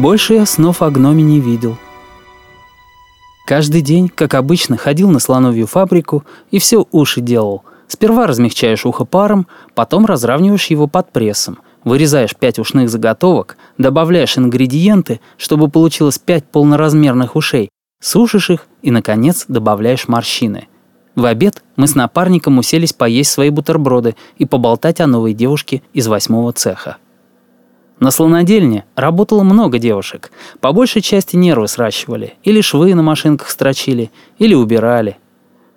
Больше я снов о гноме не видел. Каждый день, как обычно, ходил на слоновью фабрику и все уши делал. Сперва размягчаешь ухо паром, потом разравниваешь его под прессом, вырезаешь пять ушных заготовок, добавляешь ингредиенты, чтобы получилось пять полноразмерных ушей, сушишь их и, наконец, добавляешь морщины. В обед мы с напарником уселись поесть свои бутерброды и поболтать о новой девушке из восьмого цеха. На слонодельне работало много девушек. По большей части нервы сращивали, или швы на машинках строчили, или убирали.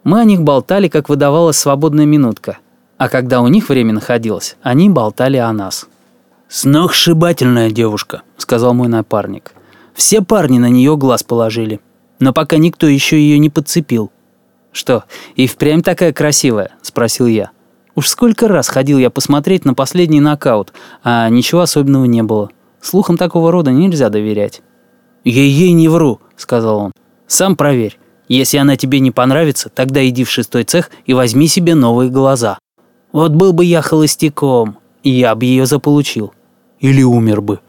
Мы о них болтали, как выдавалась свободная минутка. А когда у них время находилось, они болтали о нас. «Сногсшибательная девушка», — сказал мой напарник. «Все парни на нее глаз положили. Но пока никто еще ее не подцепил». «Что, и впрямь такая красивая?» — спросил я. Уж сколько раз ходил я посмотреть на последний нокаут, а ничего особенного не было. Слухам такого рода нельзя доверять. «Ей-ей не вру», — сказал он. «Сам проверь. Если она тебе не понравится, тогда иди в шестой цех и возьми себе новые глаза. Вот был бы я холостяком, я бы ее заполучил. Или умер бы».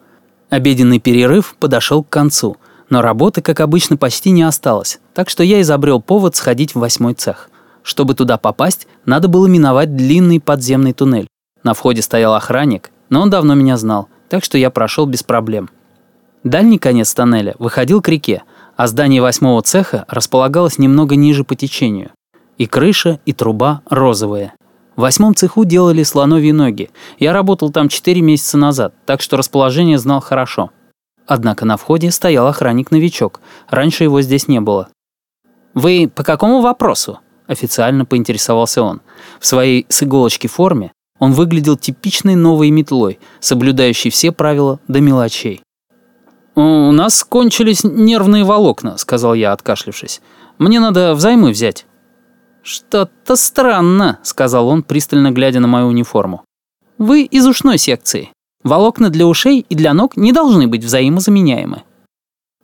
Обеденный перерыв подошел к концу, но работы, как обычно, почти не осталось, так что я изобрел повод сходить в восьмой цех. Чтобы туда попасть, надо было миновать длинный подземный туннель. На входе стоял охранник, но он давно меня знал, так что я прошел без проблем. Дальний конец тоннеля выходил к реке, а здание восьмого цеха располагалось немного ниже по течению. И крыша, и труба розовые. В восьмом цеху делали слоновьи ноги. Я работал там четыре месяца назад, так что расположение знал хорошо. Однако на входе стоял охранник-новичок. Раньше его здесь не было. «Вы по какому вопросу?» Официально поинтересовался он. В своей с иголочки форме он выглядел типичной новой метлой, соблюдающей все правила до мелочей. «У нас кончились нервные волокна», — сказал я, откашлившись. «Мне надо взаймы взять». «Что-то странно», — сказал он, пристально глядя на мою униформу. «Вы из ушной секции. Волокна для ушей и для ног не должны быть взаимозаменяемы».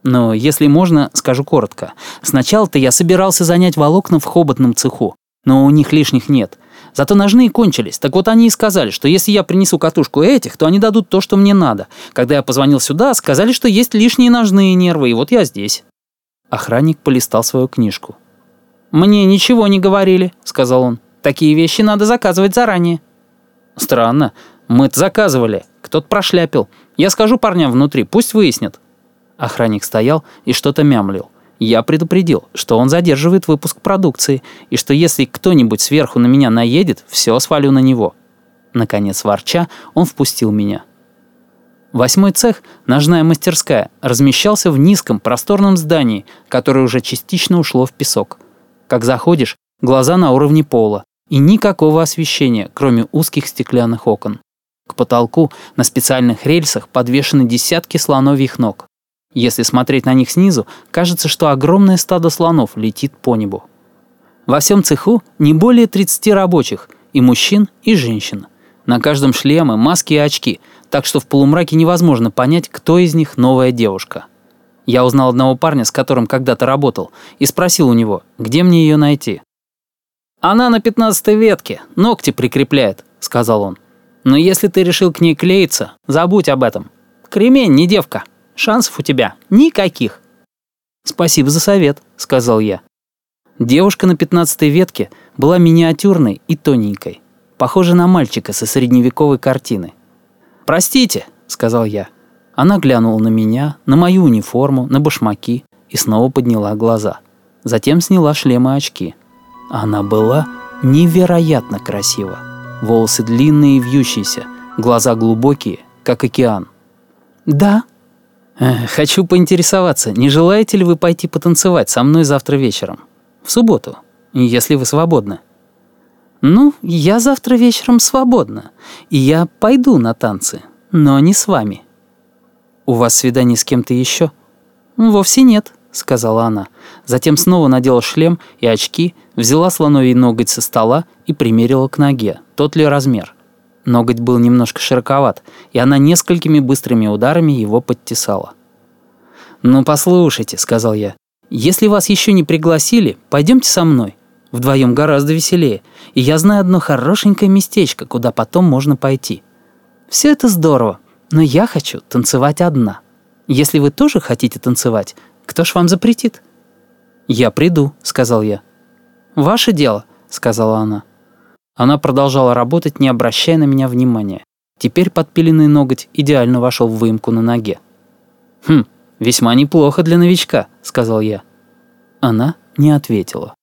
Но если можно, скажу коротко. Сначала-то я собирался занять волокна в хоботном цеху, но у них лишних нет. Зато ножные кончились. Так вот они и сказали, что если я принесу катушку этих, то они дадут то, что мне надо. Когда я позвонил сюда, сказали, что есть лишние ножные нервы, и вот я здесь. Охранник полистал свою книжку. «Мне ничего не говорили», — сказал он. «Такие вещи надо заказывать заранее». «Странно. Мы-то заказывали. Кто-то прошляпил. Я скажу парням внутри, пусть выяснят». Охранник стоял и что-то мямлил. Я предупредил, что он задерживает выпуск продукции, и что если кто-нибудь сверху на меня наедет, все свалю на него. Наконец, ворча, он впустил меня. Восьмой цех, ножная мастерская, размещался в низком просторном здании, которое уже частично ушло в песок. Как заходишь, глаза на уровне пола, и никакого освещения, кроме узких стеклянных окон. К потолку на специальных рельсах подвешены десятки слоновьих ног. Если смотреть на них снизу, кажется, что огромное стадо слонов летит по небу. Во всем цеху не более 30 рабочих, и мужчин, и женщин. На каждом шлемы, маски и очки, так что в полумраке невозможно понять, кто из них новая девушка. Я узнал одного парня, с которым когда-то работал, и спросил у него, где мне ее найти. «Она на пятнадцатой ветке, ногти прикрепляет», — сказал он. «Но если ты решил к ней клеиться, забудь об этом. Кремень, не девка». Шансов у тебя никаких». «Спасибо за совет», — сказал я. Девушка на пятнадцатой ветке была миниатюрной и тоненькой, похожа на мальчика со средневековой картины. «Простите», — сказал я. Она глянула на меня, на мою униформу, на башмаки и снова подняла глаза. Затем сняла шлем и очки. Она была невероятно красива. Волосы длинные и вьющиеся, глаза глубокие, как океан. «Да», «Хочу поинтересоваться, не желаете ли вы пойти потанцевать со мной завтра вечером? В субботу, если вы свободны». «Ну, я завтра вечером свободна, и я пойду на танцы, но не с вами». «У вас свидание с кем-то еще?» «Вовсе нет», — сказала она. Затем снова надела шлем и очки, взяла слоновий ноготь со стола и примерила к ноге, тот ли размер. Ноготь был немножко широковат, и она несколькими быстрыми ударами его подтесала. «Ну, послушайте», — сказал я, — «если вас еще не пригласили, пойдемте со мной. Вдвоем гораздо веселее, и я знаю одно хорошенькое местечко, куда потом можно пойти. Все это здорово, но я хочу танцевать одна. Если вы тоже хотите танцевать, кто ж вам запретит?» «Я приду», — сказал я. «Ваше дело», — сказала она. Она продолжала работать, не обращая на меня внимания. Теперь подпиленный ноготь идеально вошел в выемку на ноге. «Хм, весьма неплохо для новичка», — сказал я. Она не ответила.